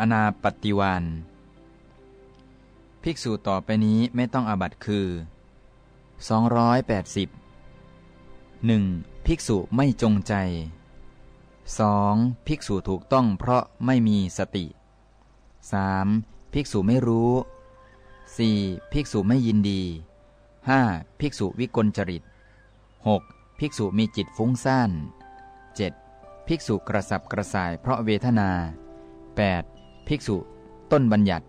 อนาปฏิวานภิกษุต่อไปนี้ไม่ต้องอาบัตคือ 280 1. ภิกษุไม่จงใจ 2. ภิกษุถูกต้องเพราะไม่มีสติ 3. ภิกษุไม่รู้ 4. ภิกษุไม่ยินดี 5. ภิกษุวิกลจริต 6. ภิกษุมีจิตฟุ้งซ่าน 7. ภิกษุกระสับกระส่ายเพราะเวทนา 8. ภิกษุ ต้นบัญญัติ